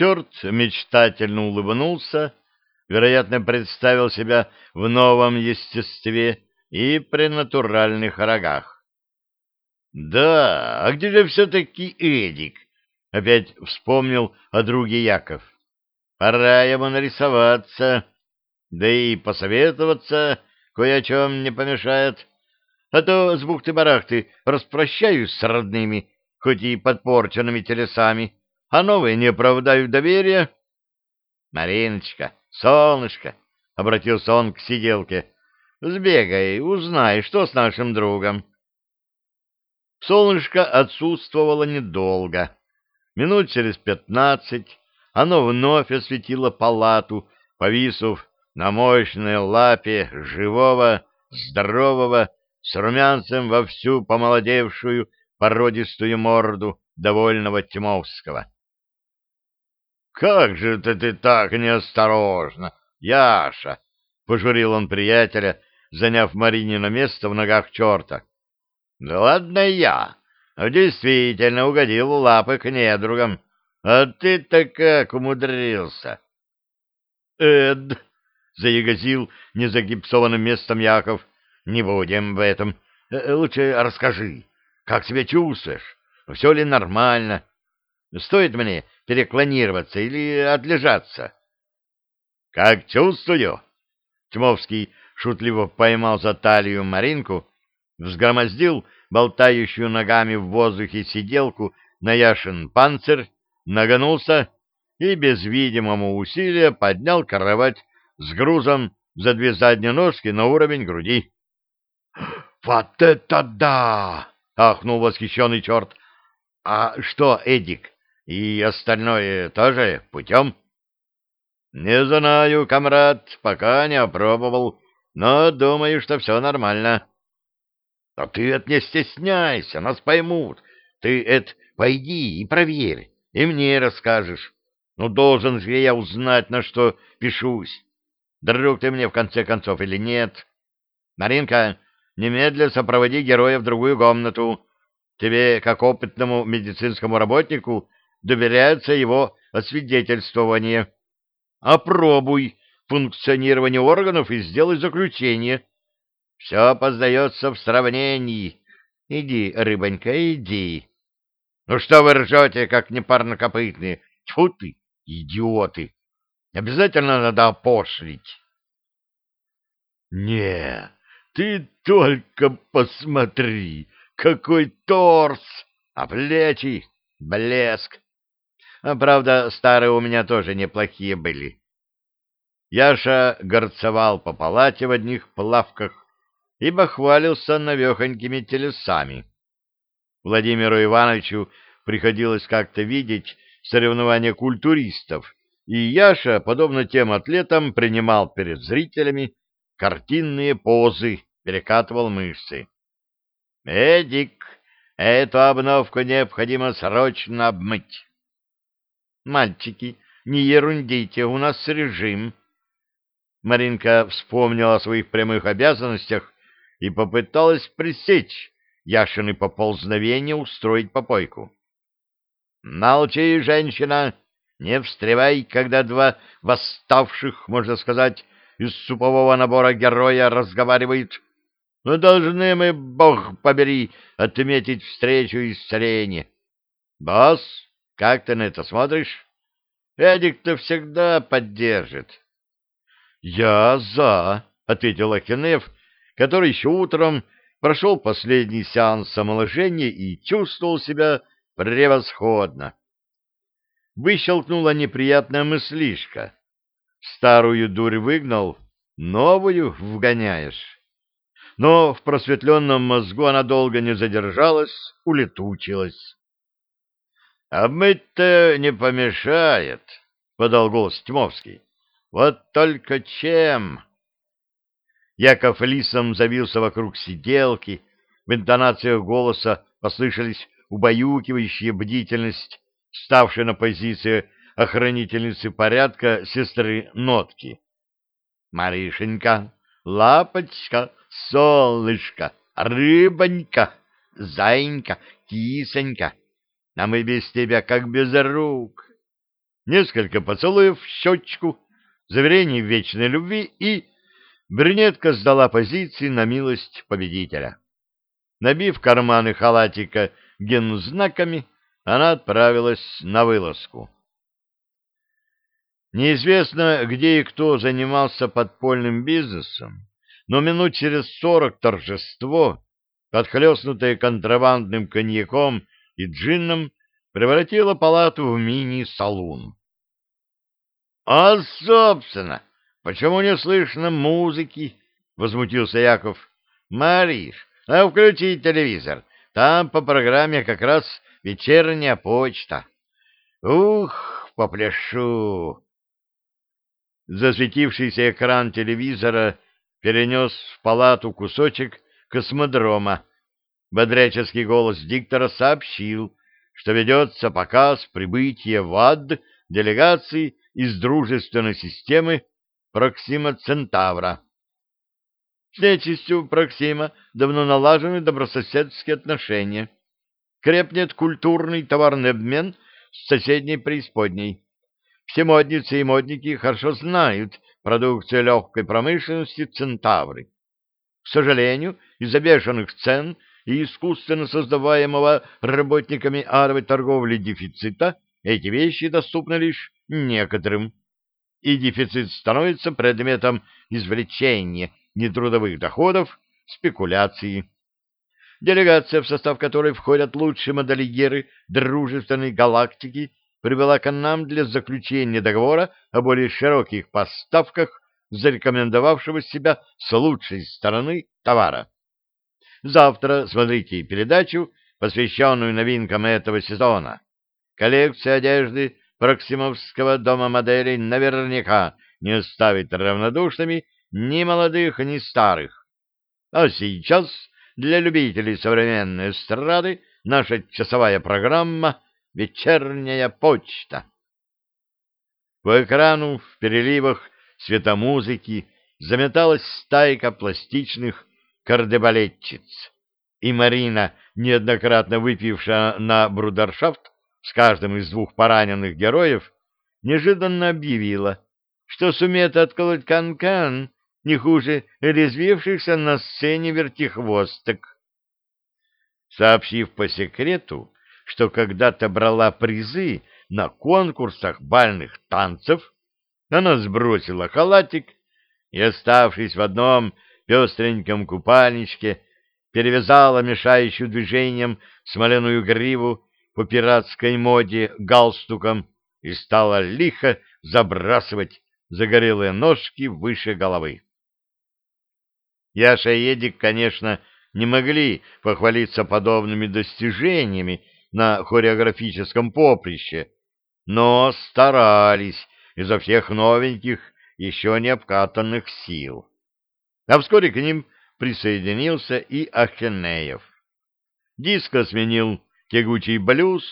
Черт мечтательно улыбнулся, вероятно, представил себя в новом естестве и при натуральных рогах. «Да, а где же все-таки Эдик?» — опять вспомнил о друге Яков. «Пора ему нарисоваться, да и посоветоваться кое о чем не помешает. А то с бухты-барахты распрощаюсь с родными, хоть и подпорченными телесами, а новые не оправдают доверия». «Мариночка, солнышко!» — обратился он к сиделке. «Сбегай, узнай, что с нашим другом». Солнышко отсутствовало недолго. Минут через пятнадцать оно вновь осветило палату, повисув на мощной лапе живого, здорового, с румянцем во всю помолодевшую породистую морду довольного Тимовского. — Как же ты, ты так неосторожно, Яша! — пожурил он приятеля, заняв Маринино место в ногах черта. Да ладно я. Действительно угодил лапы к недругам. А ты-то как умудрился? Эд, заягозил незагипсованным местом Яков. Не будем в этом. Э, лучше расскажи, как себя чувствуешь? Все ли нормально? Стоит мне переклонироваться или отлежаться? Как чувствую? Тьмовский шутливо поймал за талию Маринку взгромоздил болтающую ногами в воздухе сиделку на Яшин панцирь, нагнулся и без видимого усилия поднял кровать с грузом за две задние ножки на уровень груди. — Вот это да! — ахнул восхищенный черт. — А что, Эдик, и остальное тоже путем? — Не знаю, комрад, пока не опробовал, но думаю, что все нормально. А ты это не стесняйся, нас поймут. Ты это пойди и проверь, и мне расскажешь. Ну, должен же я узнать, на что пишусь. Друг ты мне в конце концов или нет? Маринка, немедля сопроводи героя в другую комнату. Тебе, как опытному медицинскому работнику, доверяется его освидетельствование. Опробуй функционирование органов и сделай заключение. Все познается в сравнении. Иди, рыбонька, иди. Ну что вы ржете, как непарнокопытные? Тьфу ты, идиоты! Обязательно надо опошлить. Не, ты только посмотри, какой торс, а плечи, блеск. А правда, старые у меня тоже неплохие были. Яша горцевал по палате в одних плавках, ибо хвалился навехонькими телесами. Владимиру Ивановичу приходилось как-то видеть соревнования культуристов, и Яша, подобно тем атлетам, принимал перед зрителями картинные позы, перекатывал мышцы. «Эдик, эту обновку необходимо срочно обмыть». «Мальчики, не ерундите, у нас режим». Маринка вспомнила о своих прямых обязанностях и попыталась пресечь Яшины поползновение устроить попойку. «Молчи, женщина! Не встревай, когда два восставших, можно сказать, из супового набора героя разговаривают. Но должны мы, бог побери, отметить встречу и исцеление. Босс, как ты на это смотришь? Эдик-то всегда поддержит». «Я за», — ответил Акинев, который еще утром прошел последний сеанс омоложения и чувствовал себя превосходно. Выщелкнула неприятная мыслишка. Старую дурь выгнал, новую вгоняешь. Но в просветленном мозгу она долго не задержалась, улетучилась. — Обмыть-то не помешает, — подал голос Тьмовский. — Вот только чем? Яков лисом завился вокруг сиделки, в интонациях голоса послышались убаюкивающая бдительность, ставшая на позиции охранительницы порядка сестры Нотки. «Маришенька, лапочка, солнышко, рыбонька, зайенька, кисонька, а мы без тебя как без рук. несколько поцелуев в щечку, заверений в вечной любви и... Брюнетка сдала позиции на милость победителя. Набив карманы халатика гензнаками, она отправилась на вылазку. Неизвестно, где и кто занимался подпольным бизнесом, но минут через сорок торжество, подхлестнутое контрабандным коньяком и джинном, превратило палату в мини-салун. — А, собственно, почему не слышно музыки? — возмутился Яков. — Мариш, а включи телевизор. Там по программе как раз вечерняя почта. Ух, попляшу! Засветившийся экран телевизора перенес в палату кусочек космодрома. Бодряческий голос диктора сообщил, что ведется показ прибытия в ад делегации из дружественной системы Проксима Центавра. С нечистью Проксима давно налажены добрососедские отношения. Крепнет культурный товарный обмен с соседней преисподней. Все модницы и модники хорошо знают продукцию легкой промышленности Центавры. К сожалению, из-за бешеных цен и искусственно создаваемого работниками адовой торговли дефицита эти вещи доступны лишь некоторым. И дефицит становится предметом извлечения нетрудовых доходов, спекуляции. Делегация, в состав которой входят лучшие модельеры дружественной галактики, привела к нам для заключения договора о более широких поставках зарекомендовавшего себя с лучшей стороны товара. Завтра смотрите передачу, посвященную новинкам этого сезона. Коллекция одежды Проксимовского дома моделей наверняка не оставит равнодушными ни молодых, ни старых. А сейчас для любителей современной эстрады наша часовая программа «Вечерняя почта». По экрану в переливах светомузыки заметалась стайка пластичных кардебалетчиц, и Марина, неоднократно выпившая на брудершафт с каждым из двух пораненных героев, неожиданно объявила, что сумеет отколоть канкан -кан не хуже резвившихся на сцене вертихвосток. Сообщив по секрету, что когда-то брала призы на конкурсах бальных танцев, она сбросила халатик и, оставшись в одном пестреньком купальничке, перевязала мешающую движением смоляную гриву по пиратской моде галстуком и стала лихо забрасывать загорелые ножки выше головы. Яша и Эдик, конечно, не могли похвалиться подобными достижениями на хореографическом поприще, но старались изо всех новеньких, еще не обкатанных сил. А вскоре к ним присоединился и Ахенеев. Диско сменил тягучий блюз,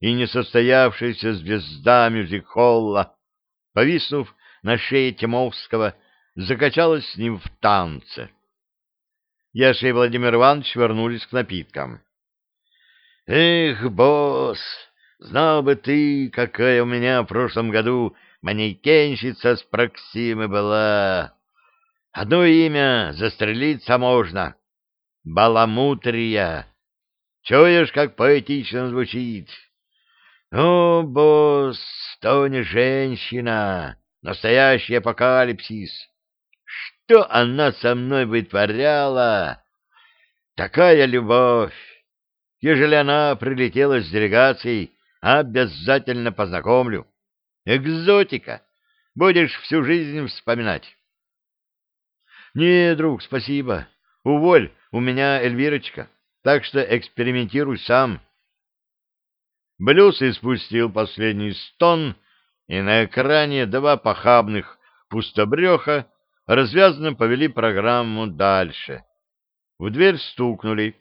и несостоявшаяся звезда мюзик-холла, повиснув на шее Тимовского, закачалась с ним в танце. Яша и Владимир Иванович вернулись к напиткам. «Эх, босс, знал бы ты, какая у меня в прошлом году манекенщица с Проксимы была. Одно имя застрелиться можно. Баламутрия. Чуешь, как поэтично звучит? О, босс, то не женщина, настоящий апокалипсис. Что она со мной вытворяла? Такая любовь! Ежели она прилетела с делегацией, обязательно познакомлю. Экзотика. Будешь всю жизнь вспоминать. Не, друг, спасибо. Уволь, у меня Эльвирочка, так что экспериментируй сам. Блюз испустил последний стон, и на экране два похабных пустобреха развязанно повели программу дальше. В дверь стукнули.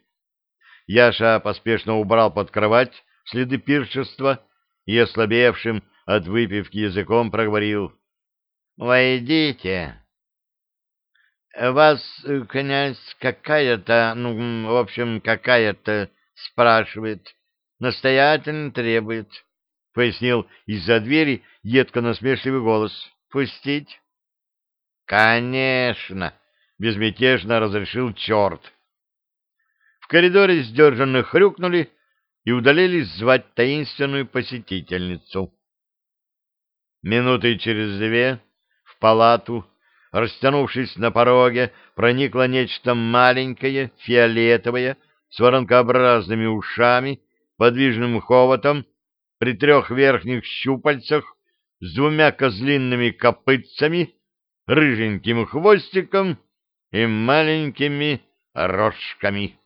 Яша поспешно убрал под кровать следы пиршества и, ослабевшим от выпивки языком, проговорил. — Войдите. — Вас, князь, какая-то, ну, в общем, какая-то спрашивает, настоятельно требует. пояснил из-за двери едко-насмешливый голос. «Пустить?» «Конечно!» — безмятежно разрешил черт. В коридоре сдержанно хрюкнули и удалились звать таинственную посетительницу. Минуты через две в палату, растянувшись на пороге, проникло нечто маленькое, фиолетовое, с воронкообразными ушами, подвижным хоботом, при трех верхних щупальцах, с двумя козлиными копытцами, рыженьким хвостиком и маленькими рожками.